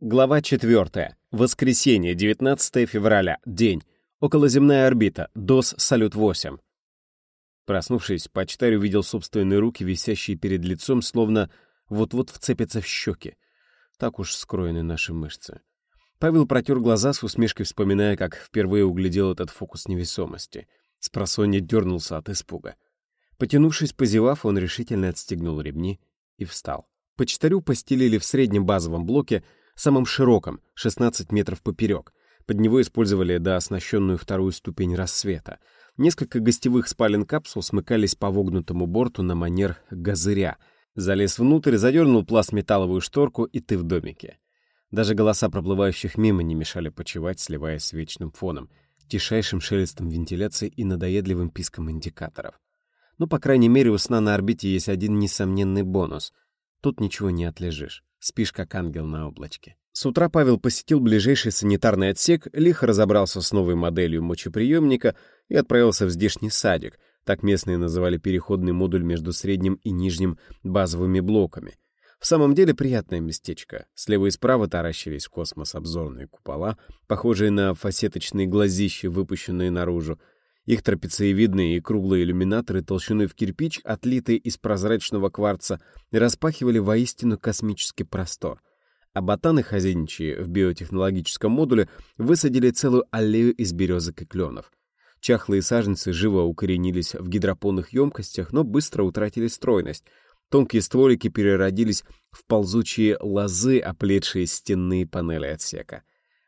Глава 4. Воскресенье, 19 февраля. День. Околоземная орбита. ДОС Салют-8. Проснувшись, почтарь увидел собственные руки, висящие перед лицом, словно вот-вот вцепятся в щеки. Так уж скроены наши мышцы. Павел протер глаза с усмешкой, вспоминая, как впервые углядел этот фокус невесомости. Спросонья дернулся от испуга. Потянувшись, позевав, он решительно отстегнул ремни и встал. Почтарю постелили в среднем базовом блоке самым широком, 16 метров поперек. Под него использовали дооснащенную вторую ступень рассвета. Несколько гостевых спален капсул смыкались по вогнутому борту на манер газыря. Залез внутрь, задернул пластметалловую шторку, и ты в домике. Даже голоса проплывающих мимо не мешали почевать, сливаясь с вечным фоном, тишайшим шелестом вентиляции и надоедливым писком индикаторов. Ну, по крайней мере, у сна на орбите есть один несомненный бонус. Тут ничего не отлежишь. Спишь, как ангел на облачке. С утра Павел посетил ближайший санитарный отсек, лихо разобрался с новой моделью мочеприемника и отправился в здешний садик, так местные называли переходный модуль между средним и нижним базовыми блоками. В самом деле приятное местечко. Слева и справа таращились в космос обзорные купола, похожие на фасеточные глазища, выпущенные наружу, их трапециевидные и круглые иллюминаторы толщиной в кирпич, отлитые из прозрачного кварца, распахивали воистину космический простор. А ботаны, хозяйничая в биотехнологическом модуле, высадили целую аллею из березок и кленов. Чахлые саженцы живо укоренились в гидропонных емкостях, но быстро утратили стройность. Тонкие стволики переродились в ползучие лозы, оплетшие стенные панели отсека.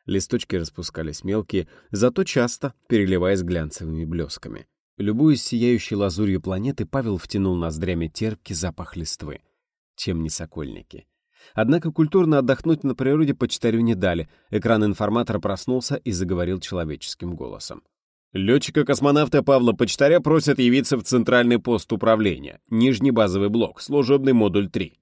Листочки распускались мелкие, зато часто переливаясь глянцевыми блесками. Любуясь сияющей лазурью планеты, Павел втянул ноздрями терпкий запах листвы. Чем не сокольники. Однако культурно отдохнуть на природе почтарю не дали. Экран информатора проснулся и заговорил человеческим голосом. Летчика-космонавта Павла Почтаря просят явиться в центральный пост управления. Нижний базовый блок, служебный модуль 3.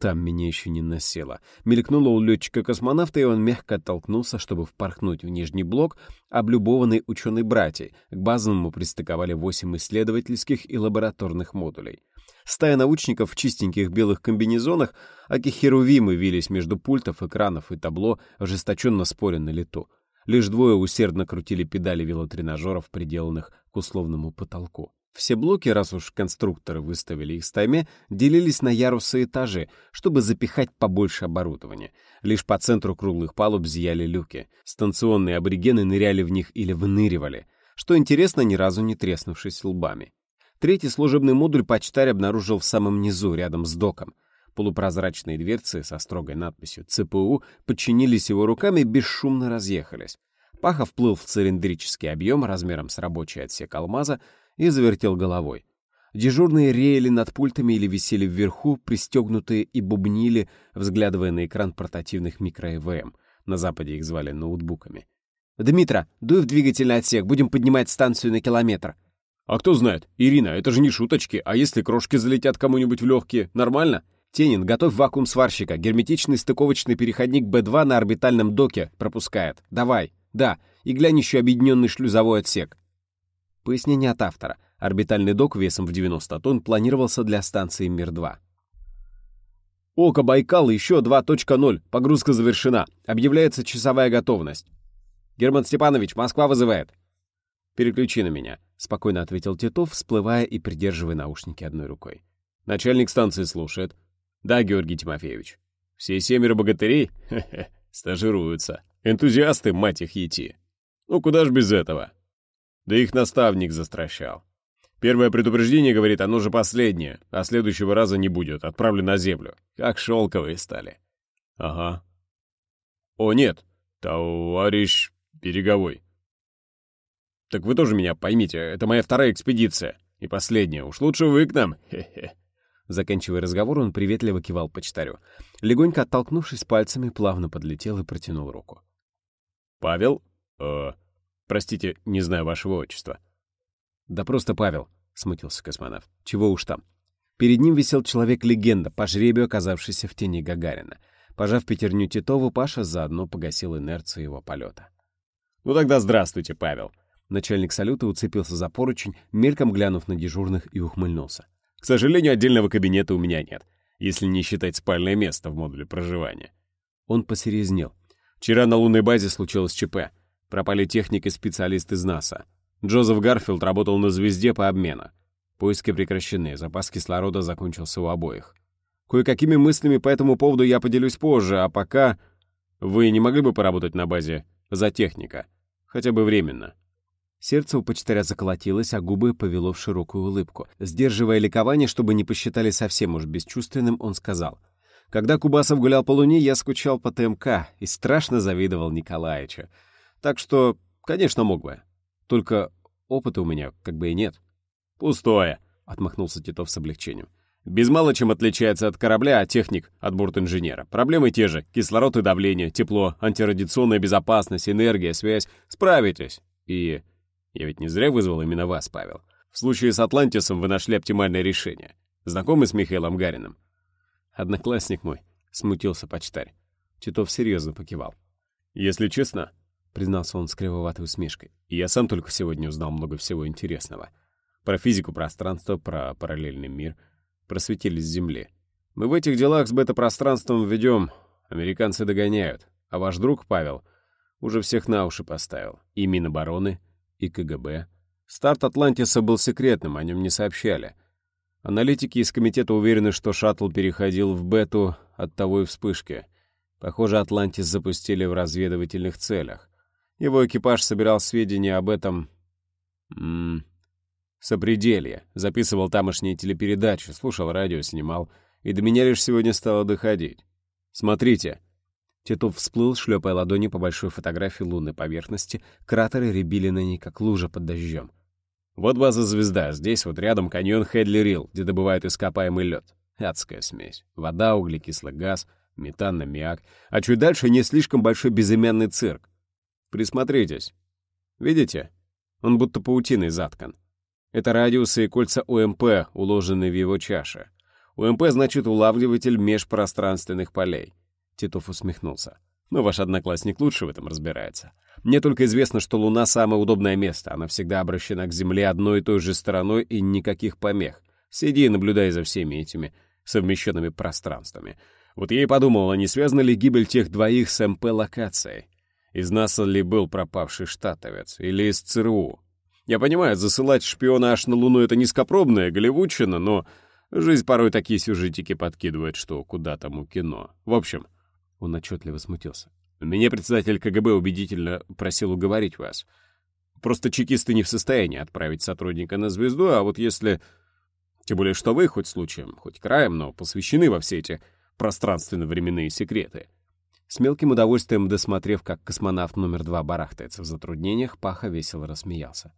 Там меня еще не насело. Мелькнуло у летчика-космонавта, и он мягко оттолкнулся, чтобы впорхнуть в нижний блок, облюбованный ученый братьей. К базовому пристыковали восемь исследовательских и лабораторных модулей. Стая научников в чистеньких белых комбинезонах, аки херувимы вились между пультов, экранов и табло, ожесточенно споря на лету. Лишь двое усердно крутили педали велотренажеров, приделанных к условному потолку. Все блоки, раз уж конструкторы выставили их стайме, делились на ярусы и этажи, чтобы запихать побольше оборудования. Лишь по центру круглых палуб зияли люки. Станционные аборигены ныряли в них или выныривали, что интересно, ни разу не треснувшись лбами. Третий служебный модуль почтарь обнаружил в самом низу, рядом с доком. Полупрозрачные дверцы со строгой надписью «ЦПУ» подчинились его руками и бесшумно разъехались. Паха вплыл в цилиндрический объем размером с рабочий отсек алмаза, и завертел головой. Дежурные реяли над пультами или висели вверху, пристегнутые и бубнили, взглядывая на экран портативных микро-ЭВМ. На Западе их звали ноутбуками. «Дмитра, дуй в двигательный отсек, будем поднимать станцию на километр». «А кто знает? Ирина, это же не шуточки. А если крошки залетят кому-нибудь в легкие, нормально?» «Тенин, готовь вакуум сварщика. Герметичный стыковочный переходник Б2 на орбитальном доке пропускает. Давай. Да. И глянь еще объединенный шлюзовой отсек. Пояснение от автора. Орбитальный док весом в 90 тонн планировался для станции Мир-2. Око Байкал еще 2.0. Погрузка завершена. Объявляется часовая готовность. Герман Степанович, Москва вызывает. Переключи на меня, спокойно ответил Титов, всплывая и придерживая наушники одной рукой. Начальник станции слушает. Да, Георгий Тимофеевич. Все семеро богатырей? Хе-хе, стажируются. Энтузиасты, мать их, ети. Ну куда ж без этого? Да их наставник застращал. Первое предупреждение, говорит, оно же последнее, а следующего раза не будет, отправлю на землю. Как шелковые стали. Ага. О, нет, товарищ Береговой. Так вы тоже меня поймите, это моя вторая экспедиция. И последняя, уж лучше вы к нам. Хе-хе. Заканчивая разговор, он приветливо кивал почтарю. Легонько оттолкнувшись пальцами, плавно подлетел и протянул руку. «Павел? Э, Простите, не знаю вашего отчества». «Да просто Павел», — смутился космонавт. «Чего уж там». Перед ним висел человек-легенда, по жребию оказавшийся в тени Гагарина. Пожав пятерню Титову, Паша заодно погасил инерцию его полета. «Ну тогда здравствуйте, Павел». Начальник салюта уцепился за поручень, мельком глянув на дежурных и ухмыльнулся. «К сожалению, отдельного кабинета у меня нет, если не считать спальное место в модуле проживания. Он посерезнел. «Вчера на лунной базе случилось ЧП. Пропали техник и специалист из НАСА. Джозеф Гарфилд работал на «Звезде» по обмену. Поиски прекращены, запас кислорода закончился у обоих. Кое-какими мыслями по этому поводу я поделюсь позже, а пока... Вы не могли бы поработать на базе за техника? Хотя бы временно. Сердце у почтаря заколотилось, а губы повело в широкую улыбку. Сдерживая ликование, чтобы не посчитали совсем уж бесчувственным, он сказал. «Когда Кубасов гулял по Луне, я скучал по ТМК и страшно завидовал Николаевичу. Так что, конечно, мог бы. Только опыта у меня как бы и нет». «Пустое», — отмахнулся Титов с облегчением. «Без мало чем отличается от корабля, а техник от бортинженера. Проблемы те же — кислород и давление, тепло, антирадиационная безопасность, энергия, связь. Справитесь. И я ведь не зря вызвал именно вас, Павел. В случае с Атлантисом вы нашли оптимальное решение. Знакомы с Михаилом Гариным?» «Одноклассник мой», — смутился почтарь. Титов серьезно покивал. «Если честно», — признался он с кривоватой усмешкой, «я сам только сегодня узнал много всего интересного. Про физику пространства, про параллельный мир. Просветились с Земли. Мы в этих делах с бета-пространством ведем. Американцы догоняют. А ваш друг, Павел, уже всех на уши поставил. И Минобороны, и КГБ. Старт Атлантиса был секретным, о нем не сообщали. Аналитики из комитета уверены, что шаттл переходил в бету от того и вспышки. Похоже, Атлантис запустили в разведывательных целях. Его экипаж собирал сведения об этом... М -м, Сопределье. Записывал тамошние телепередачи, слушал радио, снимал. И до меня лишь сегодня стало доходить. Смотрите. Титов всплыл, шлепая ладони по большой фотографии лунной поверхности. Кратеры рябили на ней, как лужа под дождем. Вот база «Звезда». Здесь вот рядом каньон Хедли-Рилл, где добывают ископаемый лед. Адская смесь. Вода, углекислый газ, метан, аммиак. А чуть дальше не слишком большой безымянный цирк. Присмотритесь. Видите? Он будто паутиной заткан. Это радиусы и кольца УМП, уложенные в его чаше. УМП значит улавливатель межпространственных полей. Титов усмехнулся. Но ваш одноклассник лучше в этом разбирается. Мне только известно, что Луна — самое удобное место. Она всегда обращена к Земле одной и той же стороной и никаких помех. Сиди и наблюдай за всеми этими совмещенными пространствами. Вот я и подумал, а не связана ли гибель тех двоих с МП-локацией? Из НАСА ли был пропавший штатовец? Или из ЦРУ? Я понимаю, засылать шпиона аж на Луну — это низкопробная голливудчина, но жизнь порой такие сюжетики подкидывает, что куда тому кино. В общем, он отчетливо смутился. Меня председатель КГБ убедительно просил уговорить вас. Просто чекисты не в состоянии отправить сотрудника на звезду, а вот если... Тем более, что вы хоть случаем, хоть краем, но посвящены во все эти пространственно-временные секреты. С мелким удовольствием досмотрев, как космонавт номер два барахтается в затруднениях, Паха весело рассмеялся.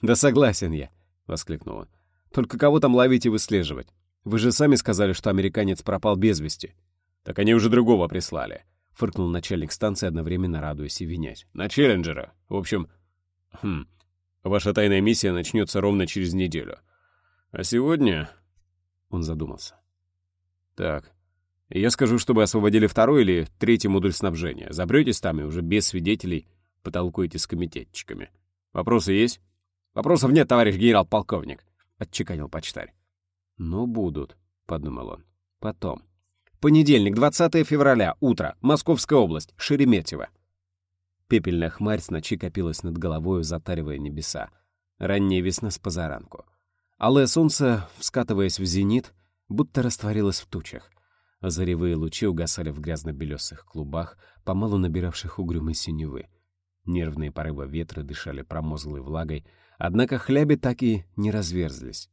«Да согласен я», — воскликнул он. «Только кого там ловить и выслеживать? Вы же сами сказали, что американец пропал без вести». «Так они уже другого прислали», — фыркнул начальник станции, одновременно радуясь и винясь. «На Челленджера. В общем, хм, ваша тайная миссия начнется ровно через неделю. А сегодня...» Он задумался. «Так, я скажу, чтобы освободили второй или третий модуль снабжения. Забретесь там и уже без свидетелей потолкуете с комитетчиками. Вопросы есть?» «Вопросов нет, товарищ генерал-полковник», — отчеканил почтарь. «Ну, будут», — подумал он. «Потом». Понедельник, 20 февраля, утро, Московская область, Шереметьево. Пепельная хмарь с ночи копилась над головой, затаривая небеса. Ранняя весна с позаранку. Алое солнце, вскатываясь в зенит, будто растворилось в тучах. Заревые лучи угасали в грязно-белесых клубах, помалу набиравших угрюмой синевы. Нервные порывы ветра дышали промозглой влагой, однако хляби так и не разверзлись.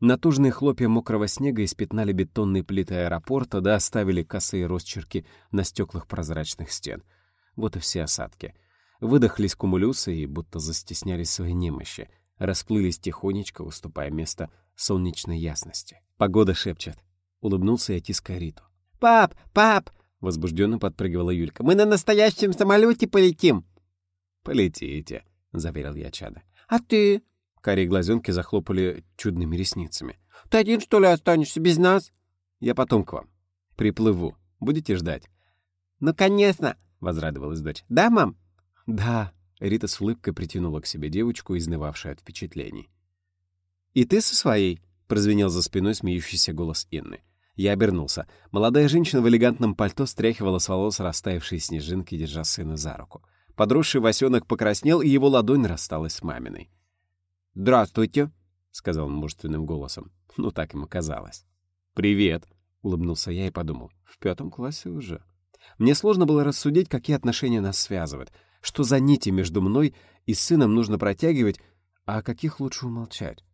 Натужные хлопья мокрого снега испятнали бетонные плиты аэропорта, да оставили косые росчерки на стеклах прозрачных стен. Вот и все осадки. Выдохлись кумулюсы и будто застеснялись своей немощи, расплылись тихонечко, уступая место солнечной ясности. Погода шепчет. Улыбнулся я тиская Риту. «Пап! Пап!» — возбужденно подпрыгивала Юлька. «Мы на настоящем самолете полетим!» «Полетите», — заверил я чада. «А ты?» Карие глазенки захлопали чудными ресницами. «Ты один, что ли, останешься без нас?» «Я потом к вам. Приплыву. Будете ждать?» «Ну, конечно!» — возрадовалась дочь. «Да, мам?» «Да». Рита с улыбкой притянула к себе девочку, изнывавшую от впечатлений. «И ты со своей?» — прозвенел за спиной смеющийся голос Инны. Я обернулся. Молодая женщина в элегантном пальто стряхивала с волос растаявшие снежинки, держа сына за руку. Подросший Васенок покраснел, и его ладонь рассталась с маминой. «Здравствуйте», — сказал он мужественным голосом. Ну, так ему казалось. «Привет», — улыбнулся я и подумал. «В пятом классе уже». Мне сложно было рассудить, какие отношения нас связывают, что за нити между мной и сыном нужно протягивать, а о каких лучше умолчать.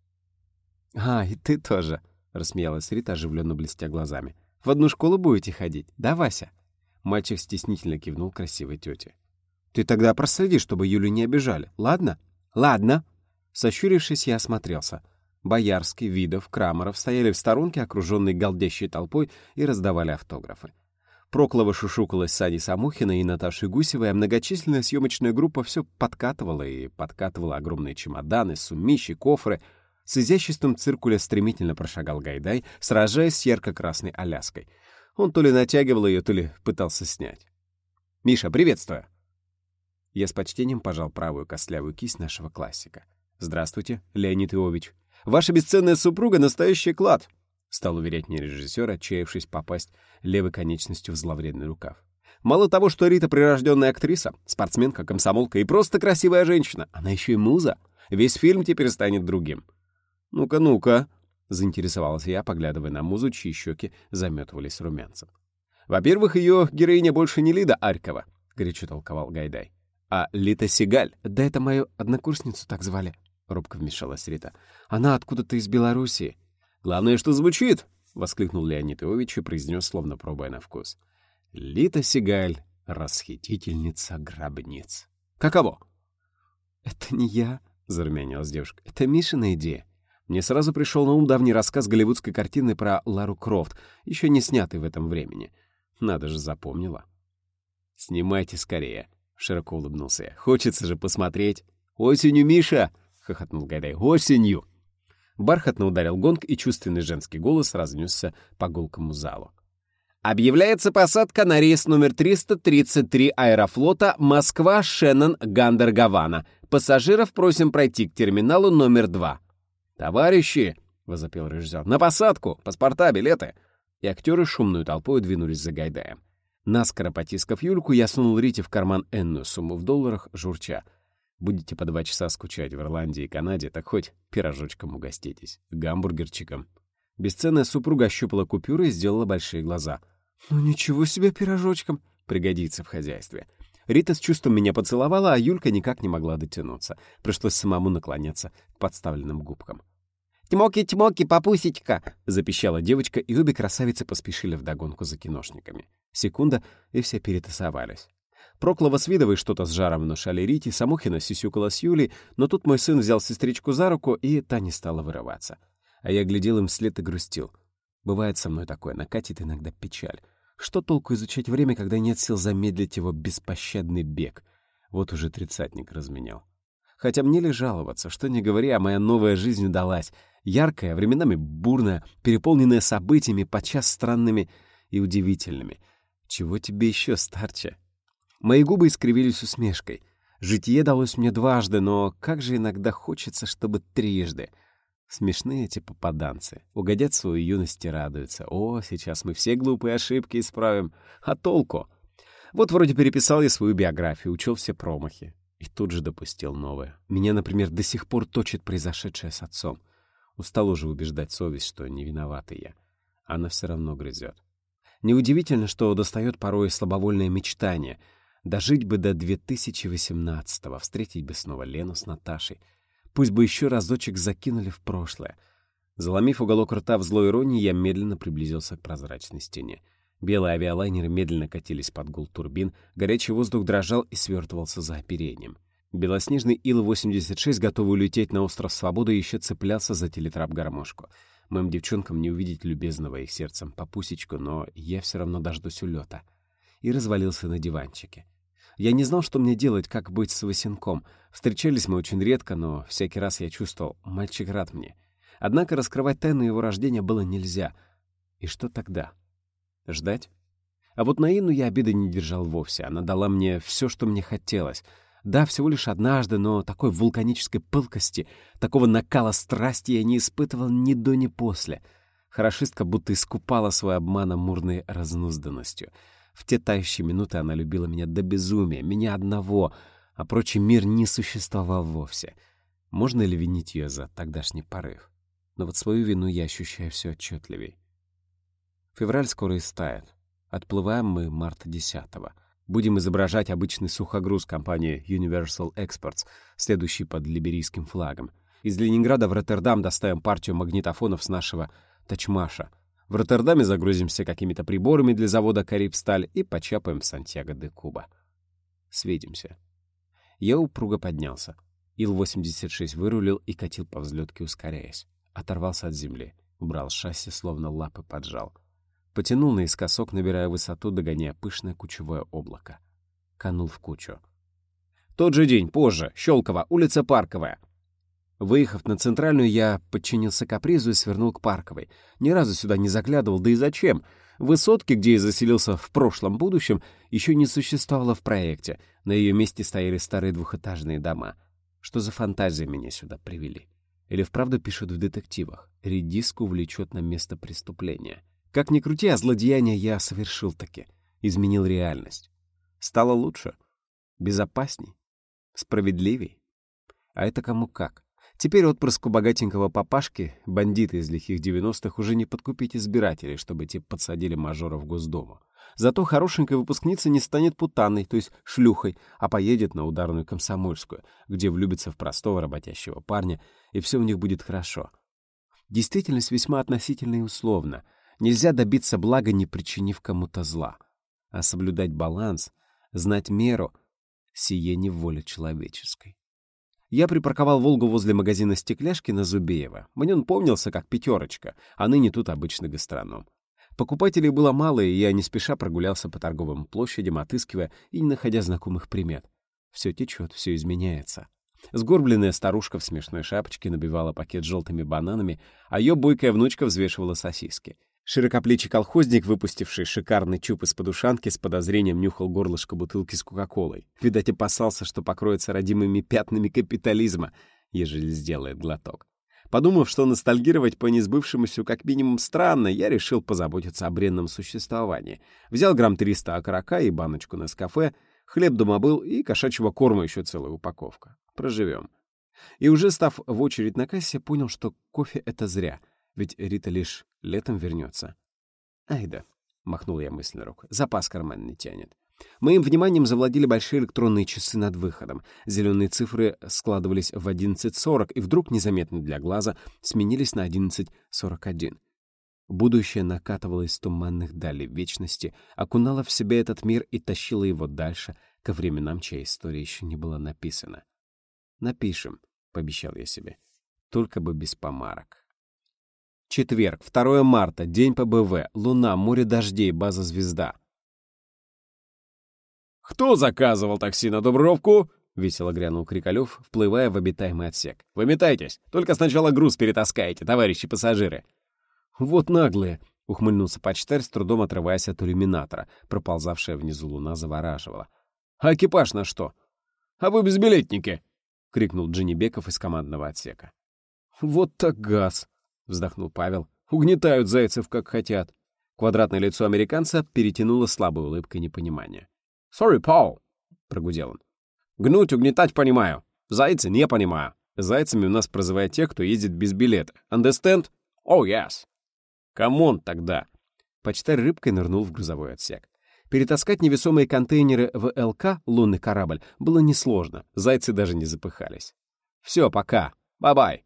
«А, и ты тоже», — рассмеялась Рита, оживленно блестя глазами. «В одну школу будете ходить, да, Вася?» Мальчик стеснительно кивнул красивой тете. «Ты тогда проследи, чтобы Юлю не обижали, ладно?» «Ладно». Сощурившись, я осмотрелся. Боярский, Видов, Крамаров стояли в сторонке, окруженные голдящей толпой, и раздавали автографы. Проклова шушукалась с Аней Самухиной и Наташей Гусевой, а многочисленная съемочная группа все подкатывала и подкатывала огромные чемоданы, сумищи, кофры. С изяществом циркуля стремительно прошагал Гайдай, сражаясь с ярко-красной Аляской. Он то ли натягивал ее, то ли пытался снять. «Миша, приветствую!» Я с почтением пожал правую костлявую кисть нашего классика. «Здравствуйте, Леонид Иович. Ваша бесценная супруга — настоящий клад!» — стал уверять мне режиссер, отчаявшись попасть левой конечностью в зловредный рукав. «Мало того, что Рита прирожденная актриса, спортсменка, комсомолка и просто красивая женщина, она еще и муза. Весь фильм теперь станет другим». «Ну-ка, ну-ка», — заинтересовался я, поглядывая на музу, чьи щеки заметывались румянцем. «Во-первых, ее героиня больше не Лида Арькова», — горячо толковал Гайдай, «а Лита Сигаль. Да это мою однокурсницу так звали», — робко вмешалась Рита. «Она откуда-то из Белоруссии». «Главное, что звучит!» — воскликнул Леонид Иович и произнес, словно пробуя на вкус. «Лита Сигаль, расхитительница гробниц». «Каково?» «Это не я», — зарумянилась девушка. «Это Мишина идея. Мне сразу пришел на ум давний рассказ голливудской картины про Лару Крофт, еще не снятый в этом времени. Надо же, запомнила. «Снимайте скорее», — широко улыбнулся я. «Хочется же посмотреть». «Осенью, Миша!» хохотнул Гайдай. «Осенью!» Бархатно ударил гонг, и чувственный женский голос разнесся по гулкому залу. Объявляется посадка на рейс номер 333 аэрофлота Москва, Шеннон, Гандер, Гавана. Пассажиров просим пройти к терминалу номер 2. «Товарищи!» — возопил режиссер. «На посадку! Паспорта, билеты!» И актеры шумную толпой двинулись за Гайдаем. Наскоро потискав Юльку, я сунул Рите в карман энную сумму в долларах, журча — Будете по два часа скучать в Ирландии и Канаде, так хоть пирожочком угоститесь, гамбургерчиком. Бесценная супруга ощупала купюры и сделала большие глаза. «Ну ничего себе пирожочком!» Пригодится в хозяйстве. Рита с чувством меня поцеловала, а Юлька никак не могла дотянуться. Пришлось самому наклоняться к подставленным губкам. «Тьмоки-тьмоки, папусечка!» — запищала девочка, и обе красавицы поспешили вдогонку за киношниками. Секунда, и все перетасовались. Проклова с Видовой что-то с жаром внушали Рите, Самохина сисюкала с Юлей, но тут мой сын взял сестричку за руку, и та не стала вырываться. А я глядел им вслед и грустил. Бывает со мной такое, накатит иногда печаль. Что толку изучать время, когда нет сил замедлить его беспощадный бег? Вот уже тридцатник разменял. Хотя мне ли жаловаться, что не говоря, а моя новая жизнь удалась. Яркая, временами бурная, переполненная событиями, подчас странными и удивительными. Чего тебе еще, старче? Мои губы искривились усмешкой. Житие далось мне дважды, но как же иногда хочется, чтобы трижды. Смешные эти попаданцы. Угодят свою юность и радуются. О, сейчас мы все глупые ошибки исправим. А толку? Вот вроде переписал я свою биографию, учел все промахи. И тут же допустил новое. Меня, например, до сих пор точит произошедшее с отцом. Устал уже убеждать совесть, что не виноватый я. Она все равно грызет. Неудивительно, что достает порой слабовольное мечтание — Дожить бы до 2018-го, встретить бы снова Лену с Наташей. Пусть бы еще разочек закинули в прошлое. Заломив уголок рта в злой иронии, я медленно приблизился к прозрачной стене. Белые авиалайнеры медленно катились под гул турбин, горячий воздух дрожал и свертывался за оперением. Белоснежный Ил-86, готовый улететь на остров Свободы, еще цеплялся за телетрап-гармошку. Моим девчонкам не увидеть любезного их сердцем попусечку, но я все равно дождусь улета и развалился на диванчике. Я не знал, что мне делать, как быть с Васенком. Встречались мы очень редко, но всякий раз я чувствовал, мальчик рад мне. Однако раскрывать тайну его рождения было нельзя. И что тогда? Ждать? А вот на Инну я обиды не держал вовсе. Она дала мне все, что мне хотелось. Да, всего лишь однажды, но такой вулканической пылкости, такого накала страсти я не испытывал ни до, ни после. Хорошистка будто искупала свой обман амурной разнузданностью. В те тающие минуты она любила меня до безумия, меня одного, а прочий мир не существовал вовсе. Можно ли винить ее за тогдашний порыв? Но вот свою вину я ощущаю все отчетливей. Февраль скоро истает. Отплываем мы марта 10 -го. Будем изображать обычный сухогруз компании Universal Exports, следующий под либерийским флагом. Из Ленинграда в Роттердам доставим партию магнитофонов с нашего Тачмаша. В Роттердаме загрузимся какими-то приборами для завода «Карибсталь» и почапаем в Сантьяго-де-Куба. Свидимся. Я упруго поднялся. Ил-86 вырулил и катил по взлетке, ускоряясь. Оторвался от земли. Убрал шасси, словно лапы поджал. Потянул наискосок, набирая высоту, догоняя пышное кучевое облако. Канул в кучу. Тот же день, позже, Щелково, улица Парковая. Выехав на центральную, я подчинился капризу и свернул к Парковой. Ни разу сюда не заглядывал, да и зачем? Высотки, где я заселился в прошлом будущем, еще не существовало в проекте. На ее месте стояли старые двухэтажные дома. Что за фантазии меня сюда привели? Или вправду пишут в детективах? Редиску влечет на место преступления. Как ни крути, а злодеяние я совершил таки. Изменил реальность. Стало лучше. Безопасней. Справедливей. А это кому как. Теперь отпрыску богатенького папашки, бандиты из лихих девяностых, уже не подкупить избирателей, чтобы те подсадили мажора в Госдуму. Зато хорошенькая выпускница не станет путанной, то есть шлюхой, а поедет на ударную комсомольскую, где влюбится в простого работящего парня, и все у них будет хорошо. Действительность весьма относительна и условна. Нельзя добиться блага, не причинив кому-то зла. А соблюдать баланс, знать меру — сие не воля человеческой. Я припарковал «Волгу» возле магазина стекляшки на Зубеева. Мне он помнился как пятерочка, а ныне тут обычный гастроном. Покупателей было мало, и я не спеша прогулялся по торговым площадям, отыскивая и не находя знакомых примет. Все течет, все изменяется. Сгорбленная старушка в смешной шапочке набивала пакет желтыми бананами, а ее бойкая внучка взвешивала сосиски. Широкоплечий колхозник, выпустивший шикарный чуб из подушанки, с подозрением нюхал горлышко бутылки с кока-колой. Видать, опасался, что покроется родимыми пятнами капитализма, ежели сделает глоток. Подумав, что ностальгировать по несбывшемуся как минимум странно, я решил позаботиться о бренном существовании. Взял грамм 300 окорока и баночку на кафе, хлеб дома был и кошачьего корма еще целая упаковка. Проживем. И уже став в очередь на кассе, понял, что кофе — это зря — ведь Рита лишь летом вернется. Ай да, махнул я мысленно рук. Запас карманный тянет. Моим вниманием завладели большие электронные часы над выходом. Зеленые цифры складывались в 11.40 и вдруг, незаметно для глаза, сменились на 11.41. Будущее накатывало из туманных далей вечности, окунало в себя этот мир и тащило его дальше, ко временам, чья история еще не была написана. «Напишем», — пообещал я себе, — «только бы без помарок». Четверг, 2 марта, день ПБВ, луна, море дождей, база «Звезда». «Кто заказывал такси на Дубровку?» — весело грянул Крикалев, вплывая в обитаемый отсек. «Выметайтесь! Только сначала груз перетаскайте, товарищи пассажиры!» «Вот наглые!» — ухмыльнулся почтарь, с трудом отрываясь от иллюминатора. Проползавшая внизу луна завораживала. «А экипаж на что?» «А вы безбилетники!» — крикнул Джанибеков из командного отсека. «Вот так газ!» Вздохнул Павел. Угнетают зайцев, как хотят. Квадратное лицо американца перетянуло слабой улыбкой непонимания. «Sorry, Paul», — прогудел он. «Гнуть, угнетать понимаю. Зайцы не понимаю. Зайцами у нас прозывают тех, кто ездит без билета. Understand? Oh, yes». «Come on тогда». Почтарь рыбкой нырнул в грузовой отсек. Перетаскать невесомые контейнеры в ЛК, лунный корабль, было несложно. Зайцы даже не запыхались. «Все, пока. Bye-bye».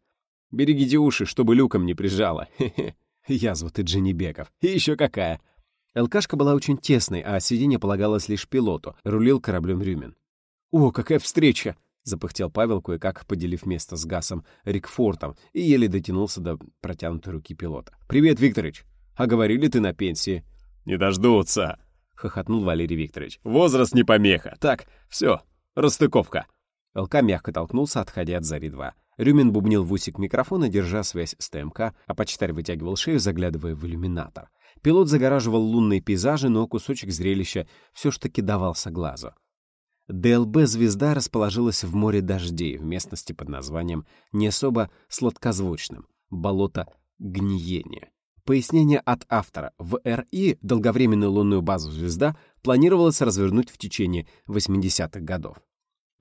Берегите уши, чтобы люком не прижало. Хе-хе. Язва ты, Джанибеков. И еще какая. ЛКшка была очень тесной, а сиденье полагалось лишь пилоту. Рулил кораблем Рюмин. «О, какая встреча!» — запыхтел Павел, кое-как поделив место с Гасом Рикфортом, и еле дотянулся до протянутой руки пилота. «Привет, Викторович! А говорили ты на пенсии?» «Не дождутся!» — хохотнул Валерий Викторович. «Возраст не помеха. Так, все, расстыковка». ЛК мягко толкнулся, отходя от Зари-2. Рюмин бубнил в усик микрофона, держа связь с ТМК, а почтарь вытягивал шею, заглядывая в иллюминатор. Пилот загораживал лунные пейзажи, но кусочек зрелища все ж таки давался глазу. ДЛБ «Звезда» расположилась в море дождей в местности под названием не особо сладкозвучным — болото гниения. Пояснение от автора. В РИ долговременную лунную базу «Звезда» планировалось развернуть в течение 80-х годов.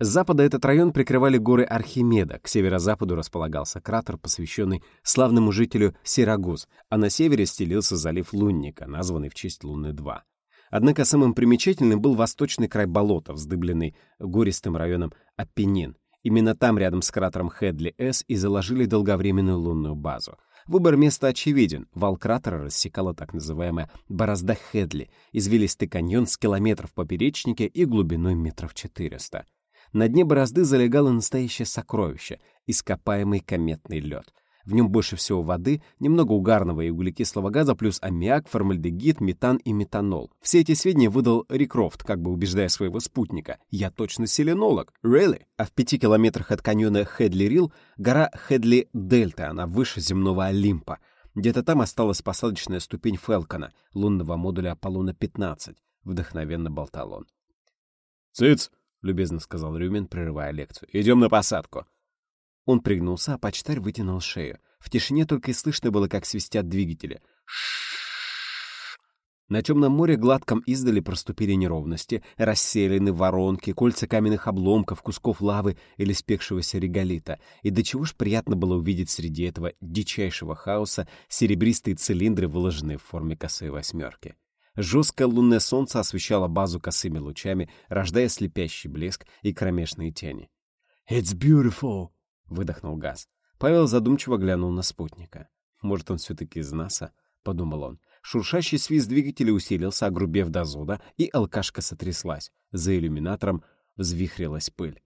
С запада этот район прикрывали горы Архимеда, к северо-западу располагался кратер, посвященный славному жителю Сирагуз, а на севере стелился залив Лунника, названный в честь Луны-2. Однако самым примечательным был восточный край болота, вздыбленный гористым районом Аппенин. Именно там, рядом с кратером Хедли-С, и заложили долговременную лунную базу — Выбор места очевиден. Вал кратера рассекала так называемая борозда Хедли, извилистый каньон с километров поперечнике и глубиной метров 400. На дне борозды залегало настоящее сокровище — ископаемый кометный лед. В нем больше всего воды, немного угарного и углекислого газа, плюс аммиак, формальдегид, метан и метанол. Все эти сведения выдал Рикрофт, как бы убеждая своего спутника. «Я точно селенолог. Really?» А в пяти километрах от каньона Хедли-Рил гора Хедли-Дельта, она выше земного Олимпа. Где-то там осталась посадочная ступень Фелкона, лунного модуля Аполлона-15. Вдохновенно болтал он. «Цыц!» — любезно сказал Рюмин, прерывая лекцию. «Идем на посадку». Он пригнулся, а почтарь вытянул шею. В тишине только и слышно было, как свистят двигатели. На темном море гладком издали проступили неровности, расселены воронки, кольца каменных обломков, кусков лавы или спекшегося реголита. И до чего ж приятно было увидеть среди этого дичайшего хаоса серебристые цилиндры, выложенные в форме косой восьмерки. Жесткое лунное солнце освещало базу косыми лучами, рождая слепящий блеск и кромешные тени. «It's beautiful!» выдохнул Газ. Павел задумчиво глянул на спутника. «Может, он все-таки из НАСА?» — подумал он. Шуршащий свист двигателя усилился, огрубев до зуда, и алкашка сотряслась. За иллюминатором взвихрилась пыль.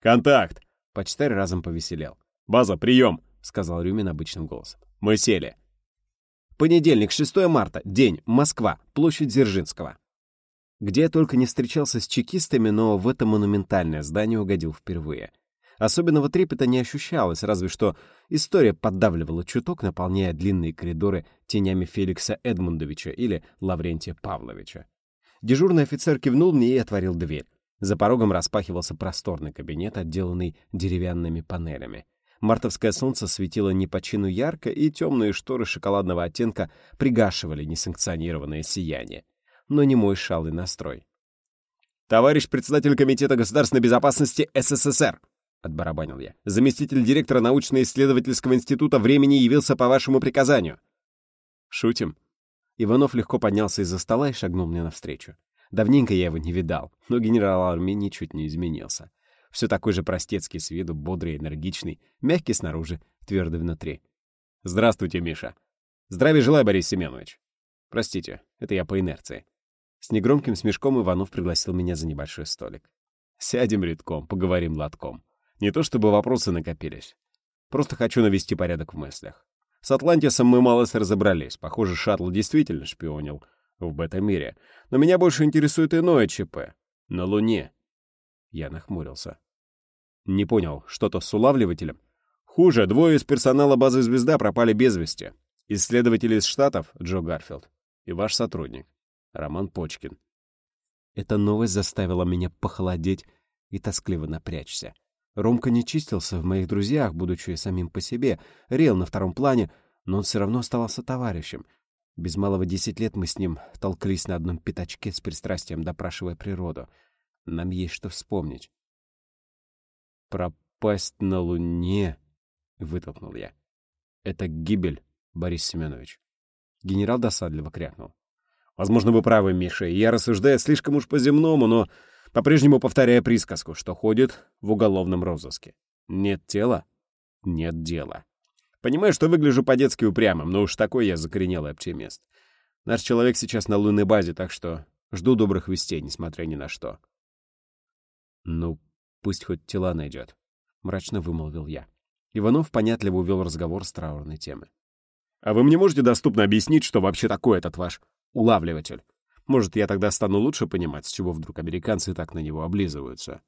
«Контакт!» — почтарь разом повеселел. «База, прием!» — сказал Рюмин обычным голосом. «Мы сели!» Понедельник, 6 марта, день, Москва, площадь Дзержинского. Где я только не встречался с чекистами, но в это монументальное здание угодил впервые. Особенного трепета не ощущалось, разве что история поддавливала чуток, наполняя длинные коридоры тенями Феликса Эдмундовича или Лаврентия Павловича. Дежурный офицер кивнул мне и отворил дверь. За порогом распахивался просторный кабинет, отделанный деревянными панелями. Мартовское солнце светило не по чину ярко, и темные шторы шоколадного оттенка пригашивали несанкционированное сияние. Но не мой шалый настрой. «Товарищ председатель Комитета государственной безопасности СССР!» — отбарабанил я. «Заместитель директора научно-исследовательского института времени явился по вашему приказанию». «Шутим?» Иванов легко поднялся из-за стола и шагнул мне навстречу. Давненько я его не видал, но генерал армии ничуть не изменился. Все такой же простецкий с виду, бодрый, энергичный, мягкий снаружи, твердый внутри. «Здравствуйте, Миша!» «Здравия желаю, Борис Семенович!» «Простите, это я по инерции». С негромким смешком Иванов пригласил меня за небольшой столик. «Сядем редком, поговорим лотком». Не то чтобы вопросы накопились. Просто хочу навести порядок в мыслях. С Атлантисом мы мало разобрались. Похоже, шаттл действительно шпионил в бета-мире. Но меня больше интересует иное ЧП. На Луне. Я нахмурился. Не понял, что-то с улавливателем? Хуже, двое из персонала базы «Звезда» пропали без вести. Исследователь из Штатов, Джо Гарфилд, и ваш сотрудник, Роман Почкин. Эта новость заставила меня похолодеть и тоскливо напрячься. Ромка не чистился в моих друзьях, будучи самим по себе, рел на втором плане, но он все равно оставался товарищем. Без малого десять лет мы с ним толклись на одном пятачке с пристрастием, допрашивая природу. Нам есть что вспомнить. «Пропасть на Луне», — вытолкнул я. «Это гибель, Борис Семенович». Генерал досадливо крякнул. «Возможно, вы правы, Миша, я рассуждаю слишком уж по-земному, но по-прежнему повторяя присказку, что ходит в уголовном розыске. Нет тела — нет дела. Понимаю, что выгляжу по-детски упрямым, но уж такой я закоренелый оптимист. Наш человек сейчас на лунной базе, так что жду добрых вестей, несмотря ни на что. «Ну, пусть хоть тела найдет», — мрачно вымолвил я. Иванов понятливо увел разговор с траурной темы. «А вы мне можете доступно объяснить, что вообще такое этот ваш улавливатель? Может, я тогда стану лучше понимать, с чего вдруг американцы так на него облизываются.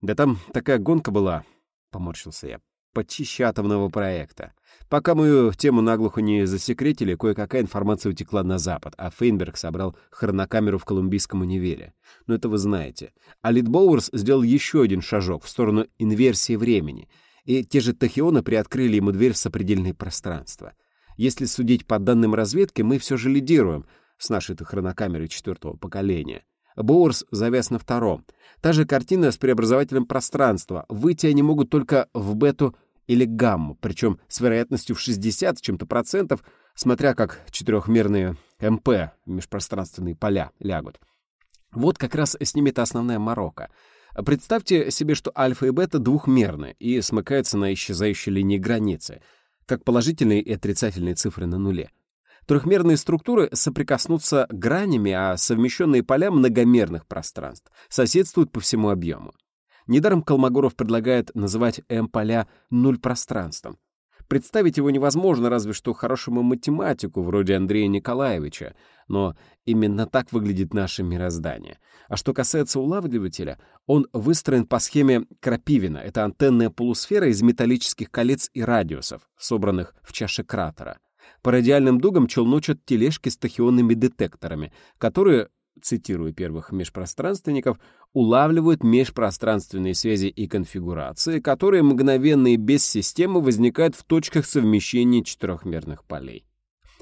«Да там такая гонка была», — поморщился я, — «почище проекта. Пока мою тему наглухо не засекретили, кое-какая информация утекла на Запад, а Фейнберг собрал хронокамеру в Колумбийском универе. Ну это вы знаете. А Лид Боуэрс сделал еще один шажок в сторону инверсии времени, и те же тахионы приоткрыли ему дверь в сопредельное пространство. Если судить по данным разведки, мы все же лидируем с нашей-то хронокамерой четвертого поколения. Боурс завяз на втором. Та же картина с преобразователем пространства. Выйти они могут только в бету или гамму, причем с вероятностью в 60 с чем-то процентов, смотря как четырехмерные МП, межпространственные поля, лягут. Вот как раз с ними-то основная морока. Представьте себе, что альфа и бета двухмерны и смыкаются на исчезающей линии границы, как положительные и отрицательные цифры на нуле. Трехмерные структуры соприкоснутся гранями, а совмещенные поля многомерных пространств соседствуют по всему объему. Недаром Колмогоров предлагает называть М-поля нуль-пространством. Представить его невозможно разве что хорошему математику вроде Андрея Николаевича, но именно так выглядит наше мироздание. А что касается улавливателя, он выстроен по схеме Крапивина. Это антенная полусфера из металлических колец и радиусов, собранных в чаше кратера. По радиальным дугам челночат тележки с тахионными детекторами, которые цитирую первых межпространственников, улавливают межпространственные связи и конфигурации, которые мгновенно и без системы возникают в точках совмещения четырехмерных полей.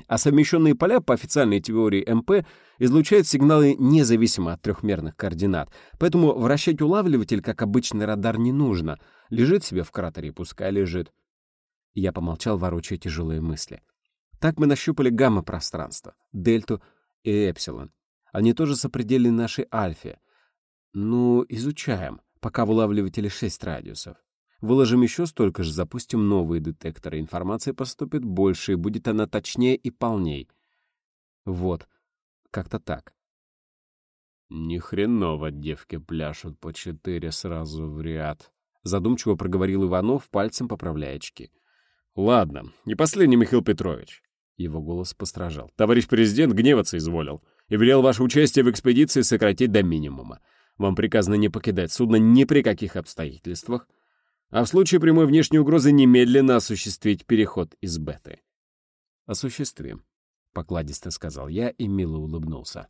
А совмещенные поля по официальной теории МП излучают сигналы независимо от трехмерных координат, поэтому вращать улавливатель, как обычный радар, не нужно. Лежит себе в кратере, пускай лежит. Я помолчал, ворочая тяжелые мысли. Так мы нащупали гамма-пространство, дельту и эпсилон. Они тоже сопредельны нашей альфе. Ну, изучаем, пока в улавливателе 6 радиусов. Выложим еще столько же, запустим новые детекторы. Информация поступит больше, и будет она точнее и полней. Вот, как-то так. «Ни хреново девки пляшут по четыре сразу в ряд», — задумчиво проговорил Иванов, пальцем поправляя очки. «Ладно, не последний Михаил Петрович». Его голос постражал. «Товарищ президент гневаться изволил и велел ваше участие в экспедиции сократить до минимума. Вам приказано не покидать судно ни при каких обстоятельствах, а в случае прямой внешней угрозы немедленно осуществить переход из беты. «Осуществим», — покладисто сказал я и мило улыбнулся.